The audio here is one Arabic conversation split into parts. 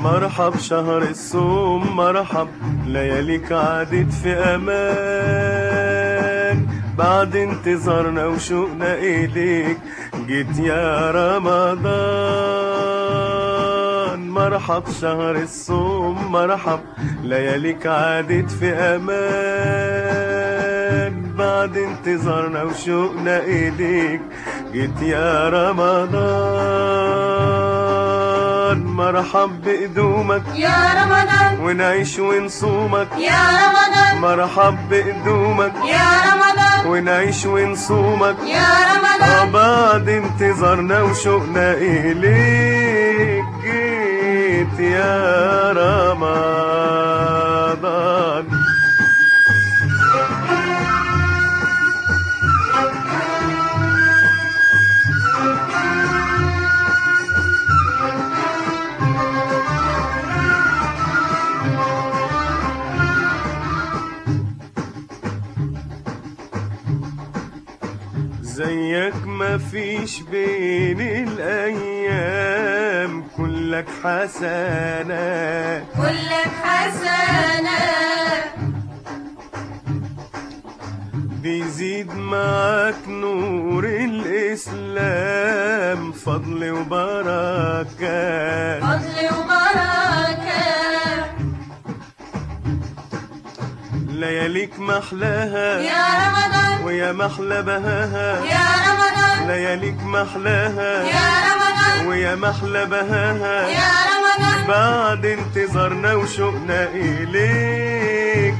مرحب شهر الصوم مرحب لياليك عادت في أمان. بعد انتظارنا وشوقنا اليك جيت يا رمضان. مرحب شهر الصوم مرحب لياليك عادت في أمان. بعد انتظارنا وشوقنا اليك جيت يا رمضان. مرحب بقدومك يا رمضان. ونعيش ونصومك. يا رمضان. مرحب بقدومك يا رمضان. ونعيش ونصومك. يا آه رمضان بعد انتظارنا وشوقنا إليك. جيت يا رمضان زيك مفيش بين الأيام. كلك حسنات كلك حسنة. بيزيد معاك نور الإسلام. فضل وبركات فضل وبركة. لياليك محلاها. يا رمضان. ويا محلى بهاها. يا رمضان. لياليك محلاها. يا رمضان. ويا محلى بهاها. يا رمضان. بعد انتظارنا وشوقنا إليك.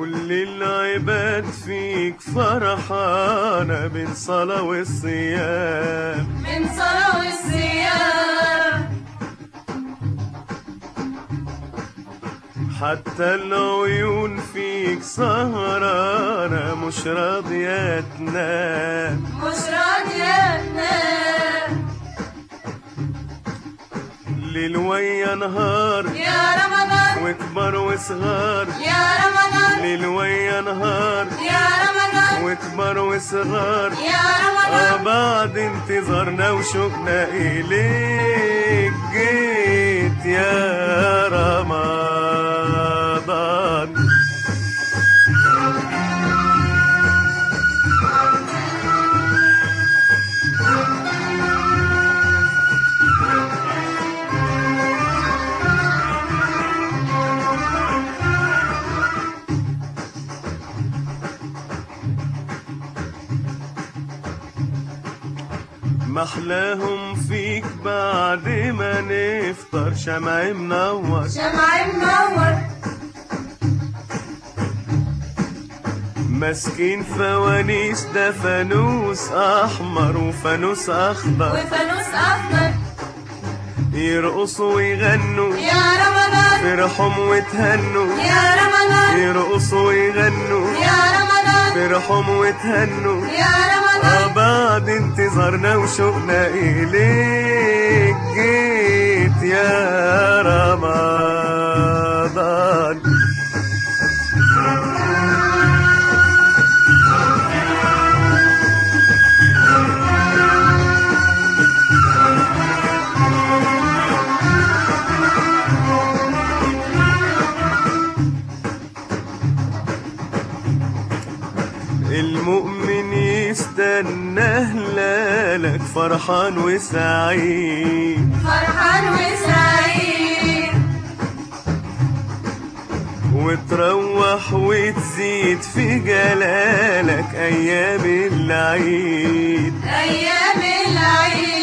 كل العباد فيك فرحانة بين صلاة والصيام من صلاة والصيام حتى العيون فيك سهرانة مش راضية تنام مش راضية تنام ليل ويا نهار يا رمضان وكبر وصغار يا رمضان. ليل ويا نهار. يا رمضان. وكبر وصغار يا آه رمضان بعد انتظارنا وشوقنا إليك. جيت يا رمضان. محلاهم فيك بعد ما نفطر. شمع منور شمع منور ماسكين فوانيس ده فانوس أحمر وفانوس أخضر. وفانوس أخضر. يرقصوا ويغنوا. يا رمضان. فرحهم وتهنوا. يا رمضان. يرقصوا ويغنوا. يا رمضان. فرحهم وتهنوا. يا رمضان. بعد انتظارنا وشوقنا إليك جيت يا المؤمن يستنى هلالك فرحان وسعيد. فرحان وسعيد. وتروح وتزيد في جلالك أيام العيد. أيام العيد.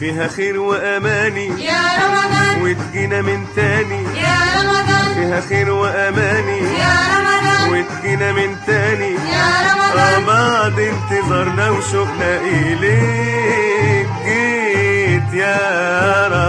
فيها خير وأماني. يا رمضان. وتجينا من تاني. يا رمضان. فيها خير وأماني. يا رمضان. وتجينا من تاني. يا رمضان. بعد انتظارنا وشوقنا إليك. جيت يا رمضان.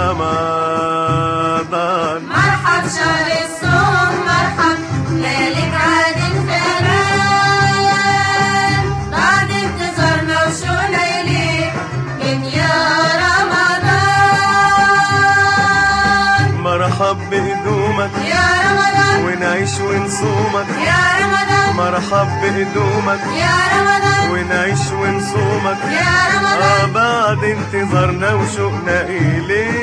بهدومك يا رمضان. ونعيش ونصومك. يا رمضان. مرحب بهدومك يا رمضان. ونعيش ونصومك. يا رمضان. آه بعد انتظارنا وشوقنا إليك.